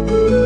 you